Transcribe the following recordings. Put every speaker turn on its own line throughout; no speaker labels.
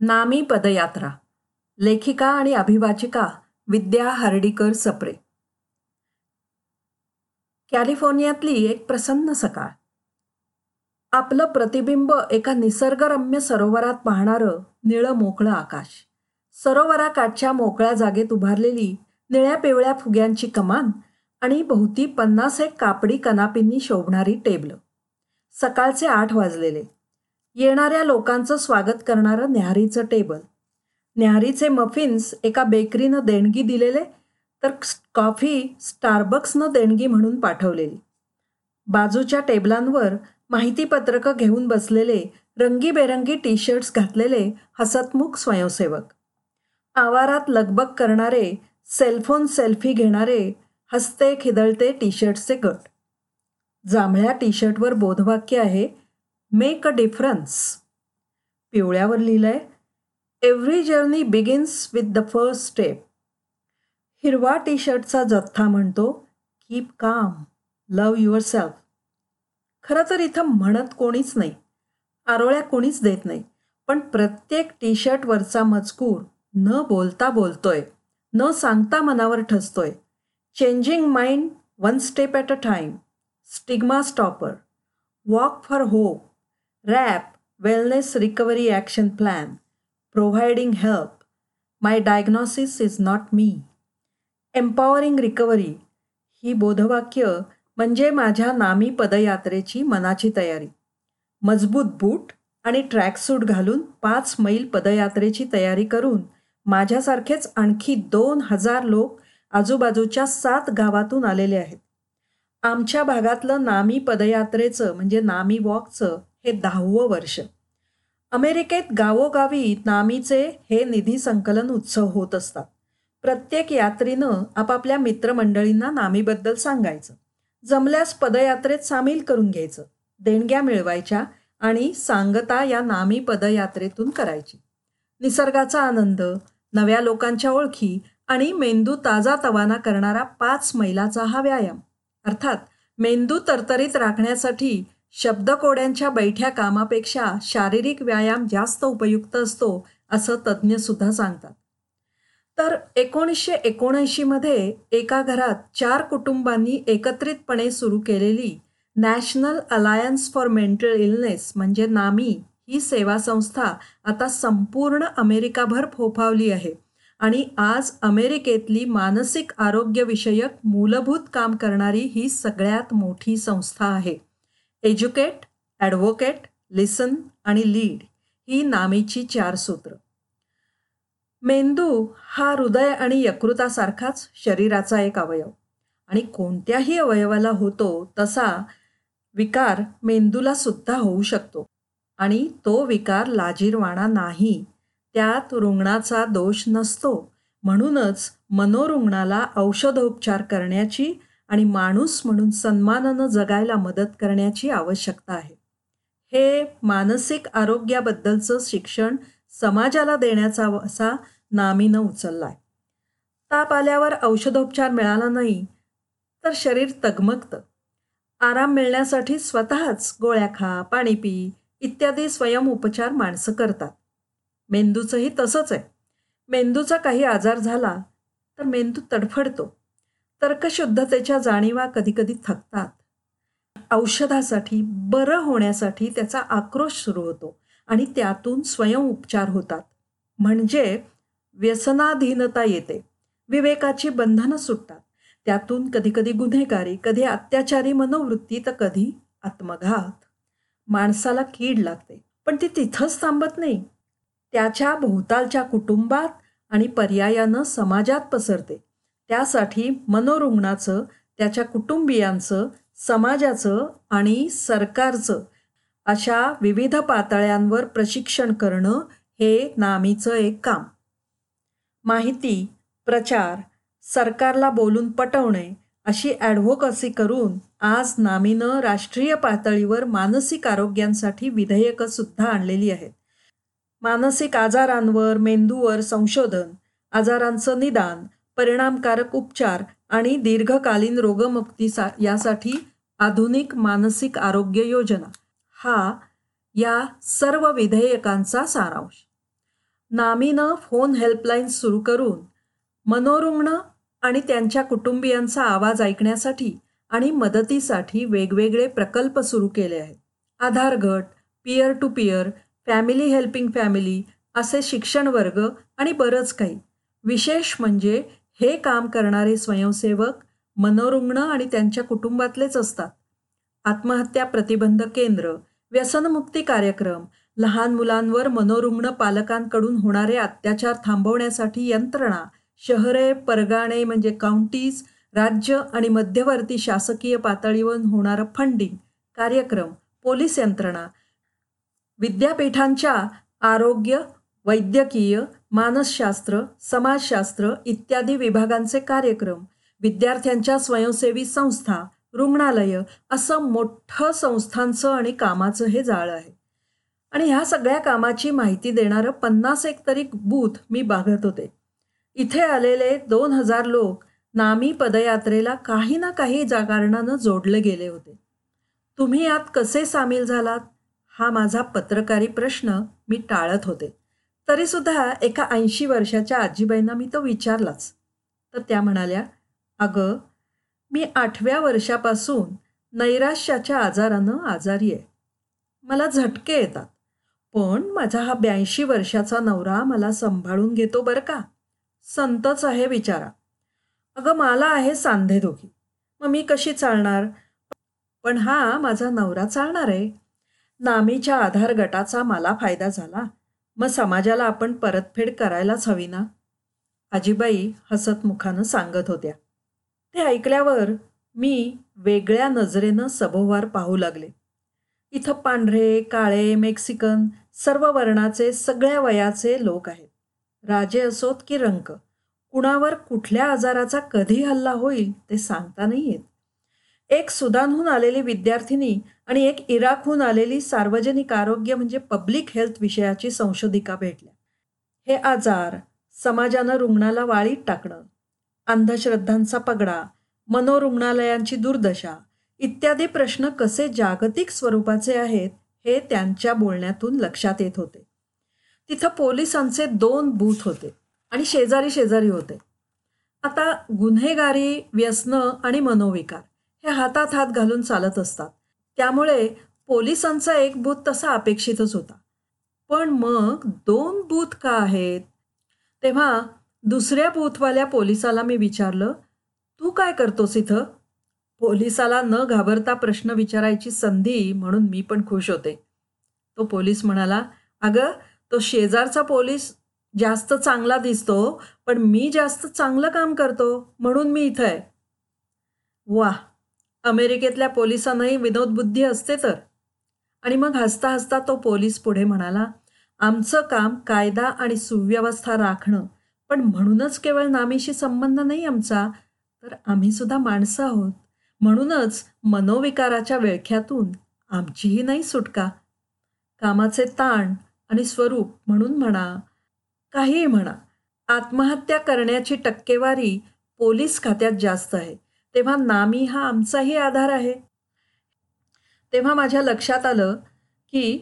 नामी पदयात्रा लेखिका आणि अभिवाचिका विद्या हर्डीकर सप्रे. कॅलिफोर्नियातली एक प्रसन्न सकाळ. आपलं प्रतिबिंब एका निसर्गरम्य सरोवरात पाहणारं निळं मोकळं आकाश. सरोवराकाठच्या मोकळ्या जागेत उभारलेली निळ्या पिवळ्या फुग्यांची कमान आणि भोवती पन्नास एक कापडी कनापींनी शोभणारी टेबलं. सकाळचे आठ वाजलेले. येणाऱ्या लोकांचं स्वागत करणारं न्याहारीचं टेबल. न्याहारीचे मफिन्स एका बेकरीनं देणगी दिलेले तर कॉफी स्टारबक्सनं देणगी म्हणून पाठवलेली. बाजूच्या टेबलांवर माहितीपत्रकं घेऊन बसलेले रंगीबेरंगी टी शर्ट्स घातलेले हसतमुख स्वयंसेवक. आवारात लगबग करणारे सेलफोन सेल्फी घेणारे हसते खिदळते टी शर्ट्सचे गट. जांभळ्या टी शर्टवर बोधवाक्य आहे मेक अ डिफरन्स पिवळ्यावर लिहिलंय every journey begins with the first step हिरवा टी शर्टचा जथ्था म्हणतो कीप काम लव युअर सेल्फ खरं तर इथं म्हणत कोणीच नाही. आरोळ्या कोणीच देत नाही. पण प्रत्येक टी शर्टवरचा मजकूर न बोलता बोलतोय न सांगता मनावर ठसतोय. Changing mind one step at a time stigma stopper walk for hope WRAP wellness recovery action plan providing help my diagnosis is not me. Empowering recovery ही बोधवाक्य म्हणजे माझ्या नामी पदयात्रेची मनाची तयारी. मजबूत बूट आणि ट्रॅकसूट घालून पाच मैल पदयात्रेची तयारी करून माझ्यासारखेच आणखी दोन हजार लोक आजूबाजूच्या सात गावातून आलेले आहेत. आमच्या भागातलं नामी पदयात्रेचं म्हणजे नामी वॉकचं हे दहावं वर्ष. अमेरिकेत गावोगावी नामीचे हे निधी संकलन उत्सव होत असतात. प्रत्येक यात्रीनं आपापल्या मित्रमंडळींना नामीबद्दल सांगायचं. जमल्यास पदयात्रेत सामील करून घ्यायचं. देणग्या मिळवायच्या आणि सांगता या नामी पदयात्रेतून करायची. निसर्गाचा आनंद नव्या लोकांच्या ओळखी आणि मेंदू ताजा तवाना करणारा पाच मैलाचा हा व्यायाम. अर्थात मेंदू तरतरीत राखण्यासाठी शब्दकोड्यांच्या बैठ्या कामापेक्षा शारीरिक व्यायाम जास्त उपयुक्त असतो असं तज्ज्ञसुद्धा सांगतात. तर एकोणीसशे एकोणऐंशीमध्ये एका घरात चार कुटुंबांनी एकत्रितपणे सुरू केलेली national alliance for mental illness म्हणजे नामी ही सेवा संस्था आता संपूर्ण अमेरिकाभर फोफावली आहे आणि आज अमेरिकेतली मानसिक आरोग्यविषयक मूलभूत काम करणारी ही सगळ्यात मोठी संस्था आहे. एज्युकेट ॲडव्होकेट लिसन आणि लीड ही नामीची चार सूत्र. मेंदू हा हृदय आणि यकृतासारखाच शरीराचा एक अवयव आणि कोणत्याही अवयवाला होतो तसा विकार मेंदूला सुद्धा होऊ शकतो आणि तो विकार लाजीरवाणा नाही त्यात रुग्णाचा दोष नसतो म्हणूनच मनोरुग्णाला औषधोपचार करण्याची आणि माणूस म्हणून सन्मानानं जगायला मदत करण्याची आवश्यकता आहे. हे मानसिक आरोग्याबद्दलचं शिक्षण समाजाला देण्याचा असा नामीनं उचलला आहे ताप आल्यावर औषधोपचार मिळाला नाही तर शरीर तगमगतं. आराम मिळण्यासाठी स्वतःच गोळ्या खा पाणी पी इत्यादी स्वयंउपचार माणसं करतात. मेंदूचंही तसंच आहे. मेंदूचा काही आजार झाला तर मेंदू तडफडतो. तर्कशुद्धतेच्या जाणीवा कधीकधी थकतात. औषधासाठी बरं होण्यासाठी त्याचा आक्रोश सुरू होतो आणि त्यातून स्वयंउपचार होतात. म्हणजे व्यसनाधीनता येते. विवेकाची बंधनं सुटतात. त्यातून कधीकधी गुन्हेगारी कधी अत्याचारी मनोवृत्ती तर कधी आत्मघात. माणसाला कीड लागते. पण ती तिथंच थांबत नाही. त्याच्या भोवतालच्या कुटुंबात आणि पर्यायानं समाजात पसरते. त्यासाठी मनोरुग्णाचं त्याच्या कुटुंबियांचं समाजाचं आणि सरकारचं अशा विविध पातळ्यांवर प्रशिक्षण करणं हे नामीचं एक काम. माहिती प्रचार सरकारला बोलून पटवणे अशी ॲडव्होकसी करून आज नामीनं राष्ट्रीय पातळीवर मानसिक आरोग्यांसाठी विधेयकं सुद्धा आणलेली आहेत. मानसिक आजारांवर मेंदूवर संशोधन आजारांचं निदान परिणामकारक उपचार आणि दीर्घकालीन रोगमुक्ती सा यासाठी आधुनिक मानसिक आरोग्य योजना. हा या सर्व विधेयकांचा सारांश. नामीनं फोन हेल्पलाईन सुरू करून मनोरुग्ण आणि त्यांच्या कुटुंबियांचा आवाज ऐकण्यासाठी आणि मदतीसाठी वेगवेगळे प्रकल्प सुरू केले आहेत. आधार गट peer to peer family helping family असे शिक्षण वर्ग आणि बरंच काही. विशेष म्हणजे हे काम करणारे स्वयंसेवक मनोरुग्ण आणि त्यांच्या कुटुंबातलेच असतात. आत्महत्या प्रतिबंध केंद्र व्यसनमुक्ती कार्यक्रम लहान मुलांवर मनोरुग्ण पालकांकडून होणारे अत्याचार थांबवण्यासाठी यंत्रणा शहरे परगाणे म्हणजे काउंटीज राज्य आणि मध्यवर्ती शासकीय पातळीवर होणारं फंडिंग कार्यक्रम पोलीस यंत्रणा विद्यापीठांच्या आरोग्य वैद्यकीय मानसशास्त्र समाजशास्त्र इत्यादी विभागांचे कार्यक्रम विद्यार्थ्यांच्या स्वयंसेवी संस्था रुग्णालय असं मोठं संस्थांचं आणि कामाचं हे जाळ आहे. आणि ह्या सगळ्या कामाची माहिती देणारं पन्नास एक तरी बूथ मी बघत होते. इथे आलेले दोन हजार लोक नामी पदयात्रेला काही ना काही कारणानं जोडले गेले होते. तुम्ही यात कसे सामील झालात? हा माझा पत्रकारी प्रश्न मी टाळत होते. तरीसुद्धा एका ऐंशी वर्षाच्या आजीबाईंना मी तो विचारलाच. तर त्या म्हणाल्या अगं मी आठव्या वर्षापासून नैराश्याच्या आजारानं आजारी आहे. मला झटके येतात. पण माझा हा ब्याऐंशी वर्षाचा नवरा मला सांभाळून घेतो बरं का? संतच आहे विचारा अगं मला आहे सांधे दोघी. मग मी कशी चालणार? पण हा माझा नवरा चालणार आहे. नामीच्या आधार गटाचा मला फायदा झाला. मग समाजाला आपण परतफेड करायलाच हवी ना? आजीबाई हसतमुखानं सांगत होत्या. ते ऐकल्यावर मी वेगळ्या नजरेनं सभोवार पाहू लागले. इथं पांढरे काळे मेक्सिकन सर्व वर्णाचे सगळ्या वयाचे लोक आहेत. राजे असोत की रंक. कुणावर कुठल्या आजाराचा कधी हल्ला होईल ते सांगता नाही येत. एक सुदानहून आलेली विद्यार्थिनी आणि एक इराकहून आलेली सार्वजनिक आरोग्य म्हणजे पब्लिक हेल्थ विषयाची संशोधिका भेटल्या. हे आजार समाजानं रुग्णाला वाळीत टाकणं अंधश्रद्धांचा पगडा मनोरुग्णालयांची दुर्दशा इत्यादी प्रश्न कसे जागतिक स्वरूपाचे आहेत हे त्यांच्या बोलण्यातून लक्षात येत होते. तिथं पोलिसांचे दोन बूथ होते आणि शेजारी शेजारी होते. आता गुन्हेगारी व्यसनं आणि मनोविकार. हे हातात हात घालून चालत असतात. त्यामुळे पोलिसांचा एक बूथ तसा अपेक्षितच होता. पण मग दोन बूथ का आहेत? तेव्हा दुसऱ्या बूथवाल्या पोलिसाला मी विचारलं तू काय करतोस इथं? पोलिसाला न घाबरता प्रश्न विचारायची संधी म्हणून मी पण खुश होते. तो पोलीस म्हणाला अगं तो शेजारचा पोलीस जास्त चांगला दिसतो पण मी जास्त चांगलं काम करतो म्हणून मी इथं आहे. वा अमेरिकेतल्या पोलिसांनाही विनोदबुद्धी असते तर. आणि मग हसता हसता तो पोलीस पुढे म्हणाला आमचं काम कायदा आणि सुव्यवस्था राखणं. पण म्हणूनच केवळ नामीशी संबंध नाही आमचा तर आम्ही सुद्धा माणसं आहोत. म्हणूनच मनोविकाराच्या वेळख्यातून आमचीही नाही सुटका. कामाचे ताण आणि स्वरूप म्हणून म्हणा काहीही म्हणा आत्महत्या करण्याची टक्केवारी पोलीस खात्यात जास्त आहे. तेव्हा नामी हा आमचाही आधार आहे. तेव्हा माझ्या लक्षात आलं की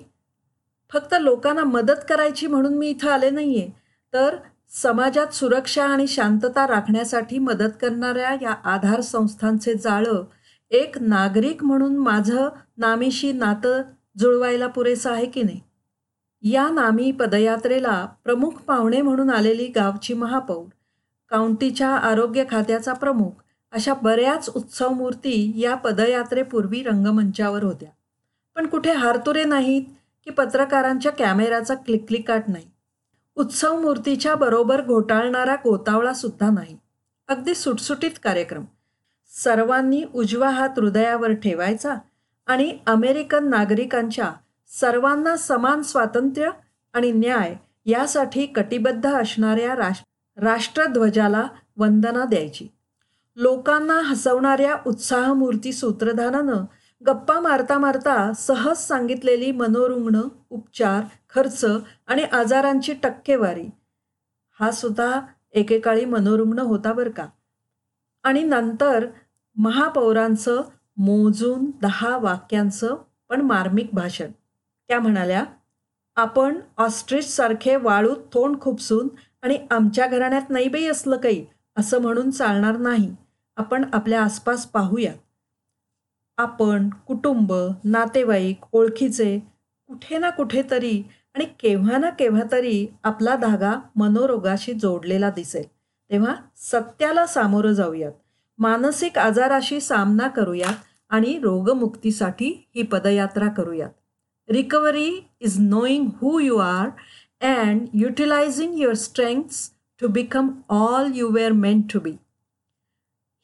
फक्त लोकांना मदत करायची म्हणून मी इथं आले नाही आहे तर समाजात सुरक्षा आणि शांतता राखण्यासाठी मदत करणाऱ्या या आधार संस्थांचे जाळं एक नागरिक म्हणून माझं नामीशी नातं जुळवायला पुरेसं आहे की नाही? या नामी पदयात्रेला प्रमुख पाहुणे म्हणून आलेली गावची महापौर काउंटीच्या आरोग्य खात्याचा प्रमुख अशा बऱ्याच उत्सव मूर्ती या पदयात्रेपूर्वी रंगमंचावर होत्या. पण कुठे हारतुरे नाहीत की पत्रकारांच्या कॅमेऱ्याचा क्लिकलिकाट नाही. उत्सव मूर्तीच्या बरोबर घोटाळणारा गोतावळा सुद्धा नाही. अगदी सुटसुटीत कार्यक्रम. सर्वांनी उजवा हात हृदयावर ठेवायचा आणि अमेरिकन नागरिकांच्या सर्वांना समान स्वातंत्र्य आणि न्याय यासाठी कटिबद्ध असणाऱ्या राष्ट्र राष्ट्रध्वजाला वंदना द्यायची. लोकांना हसवणाऱ्या उत्साहमूर्ती सूत्रधारानं गप्पा मारता मारता सहज सांगितलेली मनोरुग्ण उपचार खर्च आणि आजारांची टक्केवारी. हा सुद्धा एकेकाळी मनोरुग्ण होता बरं का. आणि नंतर महापौरांचं मोजून दहा वाक्यांचं पण मार्मिक भाषण. त्या म्हणाल्या आपण ऑस्ट्रिचसारखे वाळूत तोंड खुपसून आणि आमच्या घराण्यात नाही बाई असलं काही असं म्हणून चालणार नाही. आपण आपल्या आसपास पाहूयात आपण कुटुंब नातेवाईक ओळखीचे कुठे ना कुठेतरी आणि केव्हा ना केव्हा तरी आपला धागा मनोरोगाशी जोडलेला दिसेल. तेव्हा सत्याला सामोरं जाऊयात. मानसिक आजाराशी सामना करूयात आणि रोगमुक्तीसाठी ही पदयात्रा करूयात. Recovery is knowing who you are and utilising your strengths to become all you were meant to be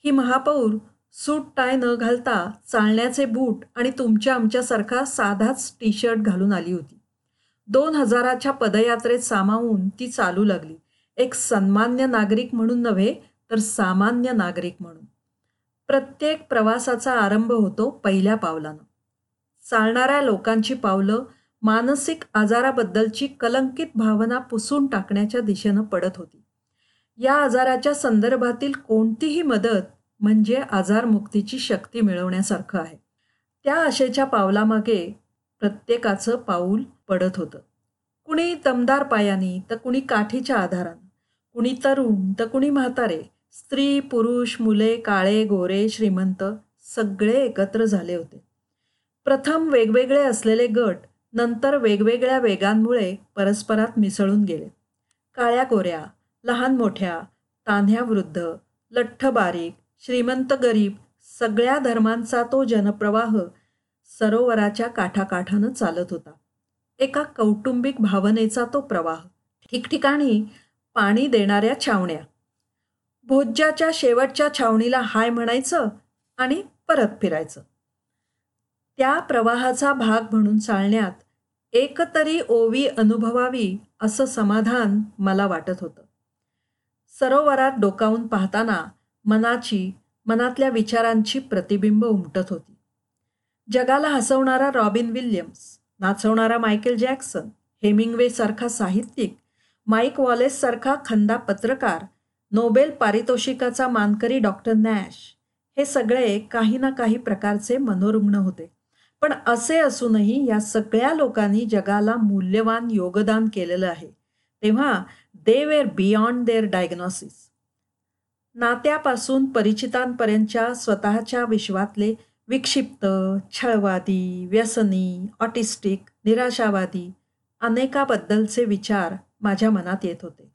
ही महापौर सूट टाय न घालता चालण्याचे बूट आणि तुमच्या आमच्यासारखा साधाच टी शर्ट घालून आली होती. दोन हजाराच्या पदयात्रेत सामावून ती चालू लागली. एक सन्मान्य नागरिक म्हणून नव्हे तर सामान्य नागरिक म्हणून. प्रत्येक प्रवासाचा आरंभ होतो पहिल्या पावलानं. चालणाऱ्या लोकांची पावलं मानसिक आजाराबद्दलची कलंकित भावना पुसून टाकण्याच्या दिशेनं पडत होती. या आजाराच्या संदर्भातील कोणतीही मदत म्हणजे आजारमुक्तीची शक्ती मिळवण्यासारखं आहे. त्या आशेच्या पावलामागे प्रत्येकाचं पाऊल पडत होतं. कुणी दमदार पायानी तर कुणी काठीच्या आधारानं. कुणी तरुण तर कुणी म्हातारे. स्त्री पुरुष मुले काळे गोरे श्रीमंत सगळे एकत्र झाले होते. प्रथम वेगवेगळे असलेले गट नंतर वेगवेगळ्या वेगांमुळे परस्परात मिसळून गेले. काळ्या गोऱ्या लहान मोठ्या तान्ह्या वृद्ध लठ्ठ बारीक श्रीमंत गरीब सगळ्या धर्मांचा तो जनप्रवाह सरोवराच्या काठाकाठानं चालत होता. एका कौटुंबिक भावनेचा तो प्रवाह ठिकठिकाणी पाणी देणाऱ्या छावण्या. भोज्याच्या शेवटच्या छावणीला हाय म्हणायचं आणि परत फिरायचं. त्या प्रवाहाचा भाग म्हणून चालण्यात एकतरी ओवी अनुभवावी असं समाधान मला वाटत होतं. सरोवरात डोकावून पाहताना मनाची मनातल्या विचारांची प्रतिबिंब उमटत होती. जगाला हसवणारा रॉबिन विल्यम्स नाचवणारा मायकेल जॅक्सन हेमिंगवेसारखा साहित्यिक माईक वॉलेस सारखा खंदा पत्रकार नोबेल पारितोषिकाचा मानकरी डॉक्टर नॅश हे सगळे काही ना काही प्रकारचे मनोरुग्ण होते. पण असे असूनही या सगळ्या लोकांनी जगाला मूल्यवान योगदान केलेलं आहे. तेव्हा they were beyond their diagnosis नात्यापासून परिचितांपर्यंतच्या स्वतःच्या विश्वातले विक्षिप्त छळवादी व्यसनी ऑटिस्टिक निराशावादी अनेकाबद्दलचे विचार माझ्या मनात येत होते.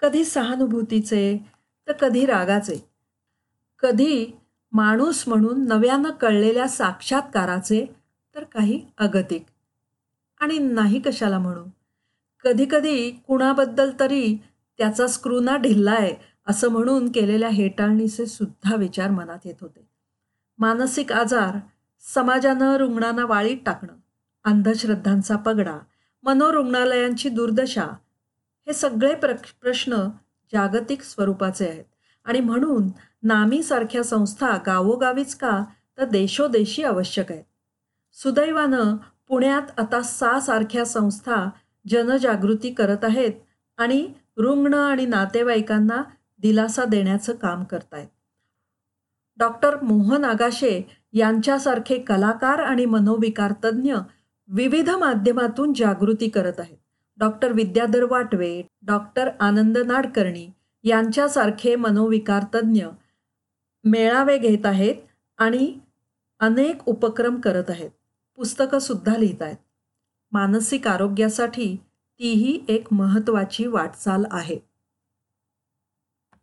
कधी सहानुभूतीचे तर कधी रागाचे. कधी माणूस म्हणून नव्यानं कळलेल्या साक्षात्काराचे तर काही अगतिक. आणि नाही कशाला म्हणू. कधीकधी कुणाबद्दल तरी त्याचा स्क्रूना ढिल्लाय असं म्हणून केलेल्या हेटाळणीचे सुद्धा विचार मनात येत होते. मानसिक आजार समाजानं रुग्णांना वाळीत टाकणं अंधश्रद्धांचा पगडा मनोरुग्णालयांची दुर्दशा हे सगळे प्र प्रश्न जागतिक स्वरूपाचे आहेत. आणि म्हणून नामीसारख्या संस्था गावोगावीच का तर देशोदेशी आवश्यक आहेत. सुदैवानं पुण्यात आता सा सारख्या संस्था जनजागृती करत आहेत आणि रुग्ण आणि नातेवाईकांना दिलासा देण्याचं काम करतायत. डॉक्टर मोहन आगाशे यांच्यासारखे कलाकार आणि मनोविकार तज्ज्ञ विविध माध्यमातून जागृती करत आहेत. डॉक्टर विद्याधर वाटवे डॉक्टर आनंद नाडकर्णी यांच्यासारखे मनोविकार तज्ज्ञ मेळावे घेत आहेत आणि अनेक उपक्रम करत आहेत. पुस्तकंसुद्धा लिहित आहेत मानसिक आरोग्यासाठी तीही एक महत्त्वाची वाटचाल आहे.